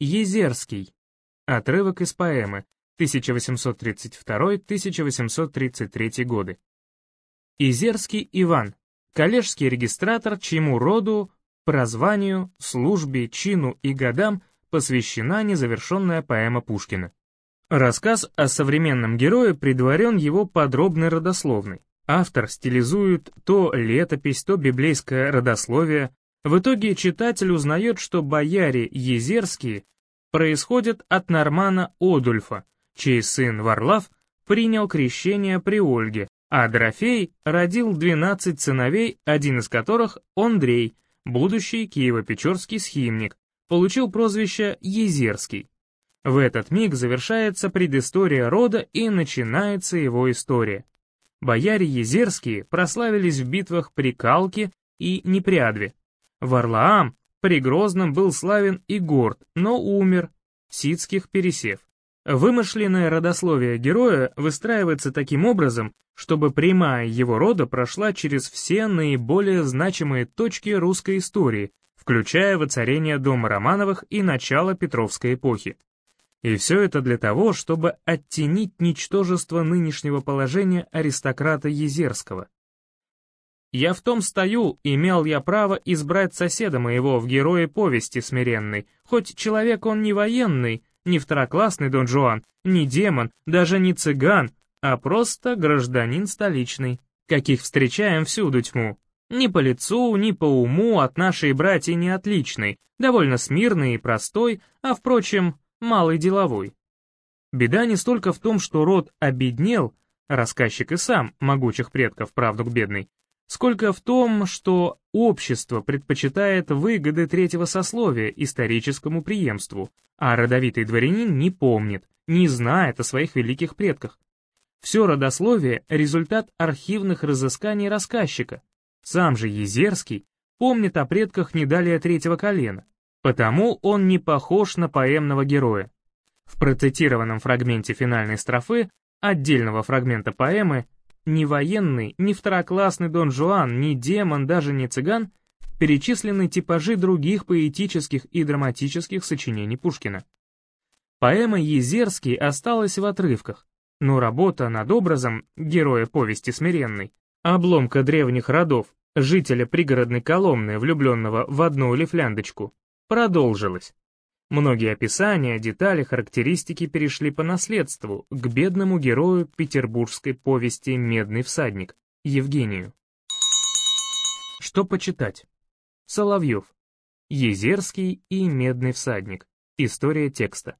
Езерский. Отрывок из поэмы 1832-1833 годы. Изерский Иван, коллежский регистратор, чьему роду, прозванию, службе, чину и годам посвящена незавершенная поэма Пушкина. Рассказ о современном герое предварен его подробной родословной. Автор стилизует то летопись, то библейское родословие. В итоге читатель узнает, что бояре Езерские происходят от Нормана Одульфа, чей сын Варлав принял крещение при Ольге, а Дорофей родил 12 сыновей, один из которых Андрей, будущий Киево-Печорский схимник, получил прозвище Езерский. В этот миг завершается предыстория рода и начинается его история. Бояре Езерские прославились в битвах при Калке и Непрядве. Варлаам при Грозном был славен и горд, но умер, ситских пересев. Вымышленное родословие героя выстраивается таким образом, чтобы прямая его рода прошла через все наиболее значимые точки русской истории, включая воцарение дома Романовых и начало Петровской эпохи. И все это для того, чтобы оттенить ничтожество нынешнего положения аристократа Езерского. «Я в том стою, имел я право избрать соседа моего в герое повести смиренной, хоть человек он не военный, не второклассный Дон Жуан, не демон, даже не цыган, а просто гражданин столичный, каких встречаем всюду тьму. Ни по лицу, ни по уму от нашей братьи не отличный, довольно смирный и простой, а, впрочем, малый деловой. Беда не столько в том, что род обеднел, рассказчик и сам, могучих предков, правду к бедной, сколько в том, что общество предпочитает выгоды третьего сословия историческому преемству, а родовитый дворянин не помнит, не знает о своих великих предках. Все родословие — результат архивных разысканий рассказчика. Сам же Езерский помнит о предках не далее третьего колена, Потому он не похож на поэмного героя. В процитированном фрагменте финальной строфы, отдельного фрагмента поэмы, ни военный, ни второклассный Дон Жуан, ни демон, даже не цыган, перечислены типажи других поэтических и драматических сочинений Пушкина. Поэма «Езерский» осталась в отрывках, но работа над образом героя повести смиренной, обломка древних родов, жителя пригородной Коломны, влюбленного в одну лифляндочку, продолжилось. Многие описания, детали, характеристики перешли по наследству к бедному герою петербургской повести «Медный всадник» Евгению. Что почитать? Соловьев. Езерский и Медный всадник. История текста.